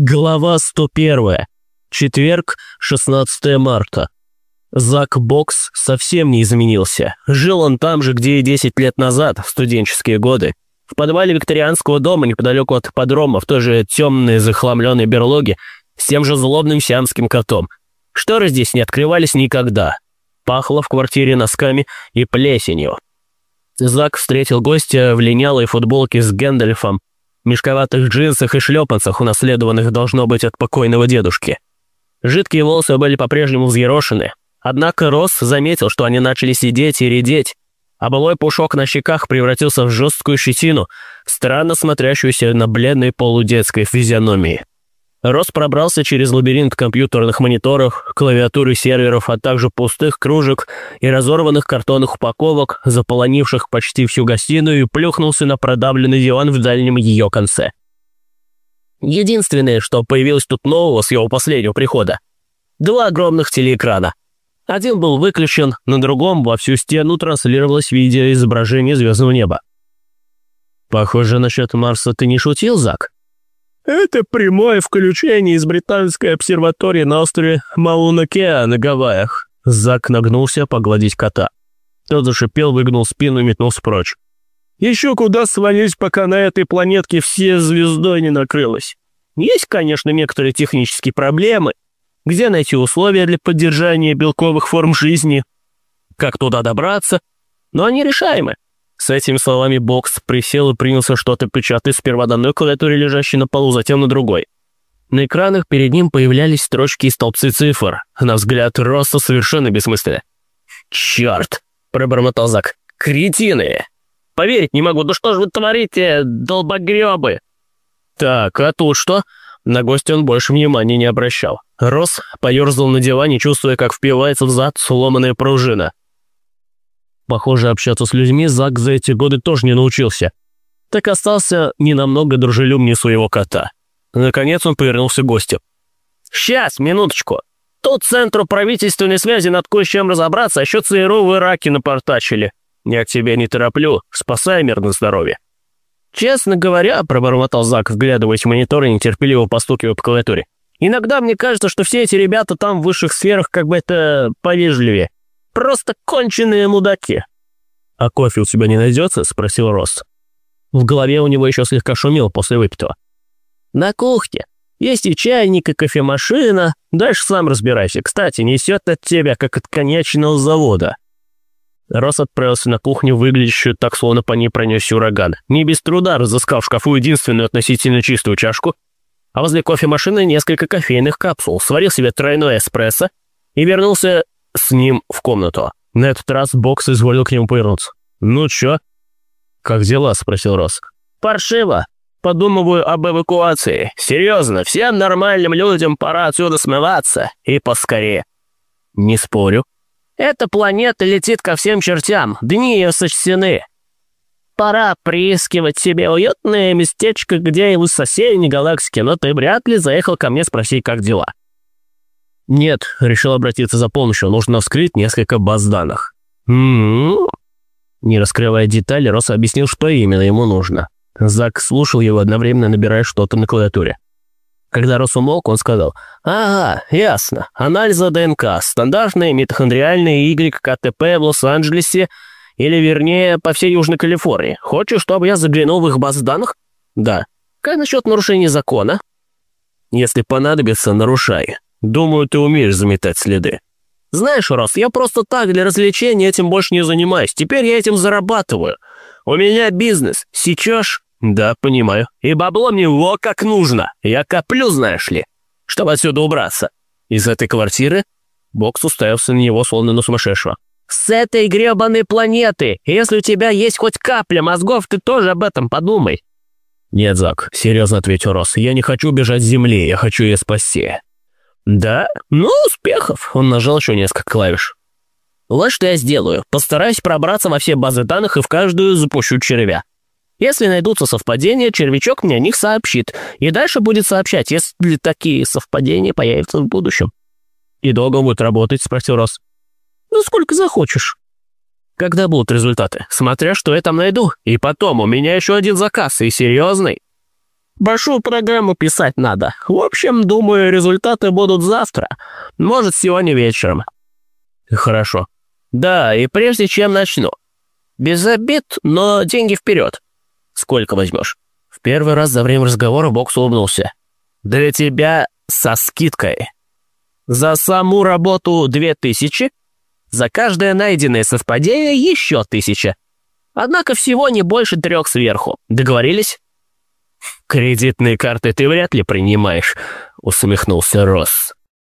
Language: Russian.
Глава 101. Четверг, 16 марта. Зак Бокс совсем не изменился. Жил он там же, где и 10 лет назад, в студенческие годы. В подвале викторианского дома, неподалеку от подрома, в той же темной захламленной берлоге, с тем же злобным сиамским котом. Шторы здесь не открывались никогда. Пахло в квартире носками и плесенью. Зак встретил гостя в линялой футболке с Гэндальфом, мешковатых джинсах и шлепанцах, унаследованных, должно быть, от покойного дедушки. Жидкие волосы были по-прежнему взъерошены, однако Росс заметил, что они начали сидеть и редеть, а былой пушок на щеках превратился в жесткую щетину, странно смотрящуюся на бледной полудетской физиономии. Рос пробрался через лабиринт компьютерных мониторов, клавиатуры серверов, а также пустых кружек и разорванных картонных упаковок, заполонивших почти всю гостиную, и плюхнулся на продавленный диван в дальнем ее конце. Единственное, что появилось тут нового с его последнего прихода – два огромных телеэкрана. Один был выключен, на другом во всю стену транслировалось видеоизображение звездного неба. «Похоже, насчет Марса ты не шутил, Зак?» Это прямое включение из британской обсерватории на острове Мауна-Кеа на Гавайях. Зак нагнулся погладить кота. Тот зашипел, выгнул спину и метнулся прочь. Еще куда свалить, пока на этой планетке все звездой не накрылось. Есть, конечно, некоторые технические проблемы. Где найти условия для поддержания белковых форм жизни? Как туда добраться? Но они решаемы. С этими словами Бокс присел и принялся что-то печатать сперва на одной клавиатуре, лежащей на полу, затем на другой. На экранах перед ним появлялись строчки и столбцы цифр. На взгляд Росса совершенно бессмысленно. «Черт!» — пробормотал Зак. «Кретины! Поверить не могу, да что же вы творите, долбогребы!» «Так, а тут что?» На гостя он больше внимания не обращал. Росс поерзал на диване, чувствуя, как впивается в зад сломанная пружина. Похоже, общаться с людьми Зак за эти годы тоже не научился. Так остался не намного дружелюбнее своего кота. Наконец он повернулся к гостю. «Сейчас, минуточку. Тут центру правительственной связи над кое-чем разобраться, а еще ЦРУ в Ираке напортачили. Я к тебе не тороплю, спасай мир на здоровье». «Честно говоря», — пробормотал Зак, вглядываясь в монитор и нетерпеливо постукивая по клавиатуре, «иногда мне кажется, что все эти ребята там в высших сферах как бы это повежливее. Просто конченые мудаки». «А кофе у тебя не найдется?» – спросил Росс. В голове у него еще слегка шумел после выпитого. «На кухне. Есть и чайник, и кофемашина. Дальше сам разбирайся. Кстати, несет от тебя, как от конечного завода». Росс отправился на кухню, выглядящую так, словно по ней пронесся ураган. Не без труда разыскал в шкафу единственную относительно чистую чашку, а возле кофемашины несколько кофейных капсул, сварил себе тройной эспрессо и вернулся с ним в комнату. На этот раз Бокс изволил к нему повернуться. «Ну чё?» «Как дела?» – спросил Росс. «Паршиво. Подумываю об эвакуации. Серьезно, всем нормальным людям пора отсюда смываться. И поскорее». «Не спорю». «Эта планета летит ко всем чертям. Дни ее сочтены. Пора приискивать себе уютное местечко где-нибудь в соседней галактике, но ты вряд ли заехал ко мне спросить, как дела». «Нет», — решил обратиться за помощью, нужно вскрыть несколько баз данных. «М-м-м». Не раскрывая детали, Росс объяснил, что именно ему нужно. Зак слушал его, одновременно набирая что-то на клавиатуре. Когда Росс умолк, он сказал, «Ага, ясно. Анализа ДНК. Стандартные митохондриальные YKTP в Лос-Анджелесе, или вернее, по всей Южной Калифорнии. Хочешь, чтобы я заглянул в их базы данных?» «Да. Как насчет нарушения закона?» «Если понадобится, нарушай. Думаю, ты умеешь заметать следы». «Знаешь, Рос, я просто так для развлечения этим больше не занимаюсь. Теперь я этим зарабатываю. У меня бизнес. Сечешь?» «Да, понимаю. И бабло мне во как нужно. Я коплю, знаешь ли, чтобы отсюда убраться». «Из этой квартиры?» Бокс уставился на него, словно на сумасшедшего. «С этой гребаной планеты! Если у тебя есть хоть капля мозгов, ты тоже об этом подумай!» «Нет, Зак», — серьезно ответил Росс, — «я не хочу бежать с земли, я хочу ее спасти. «Да? Ну, успехов!» Он нажал еще несколько клавиш. «Вот что я сделаю. Постараюсь пробраться во все базы данных и в каждую запущу червя. Если найдутся совпадения, червячок мне о них сообщит. И дальше будет сообщать, если такие совпадения появятся в будущем». «И долго будет работать?» – спросил Рос. «Ну, сколько захочешь». «Когда будут результаты? Смотря, что я там найду. И потом, у меня еще один заказ, и серьезный». Большую программу писать надо. В общем, думаю, результаты будут завтра. Может, сегодня вечером. Хорошо. Да, и прежде чем начну. Без обид, но деньги вперед. Сколько возьмешь? В первый раз за время разговора Бокс улыбнулся. Для тебя со скидкой. За саму работу две тысячи, за каждое найденное совпадение еще тысяча. Однако всего не больше трех сверху. Договорились? «Кредитные карты ты вряд ли принимаешь», — усмехнулся Росс.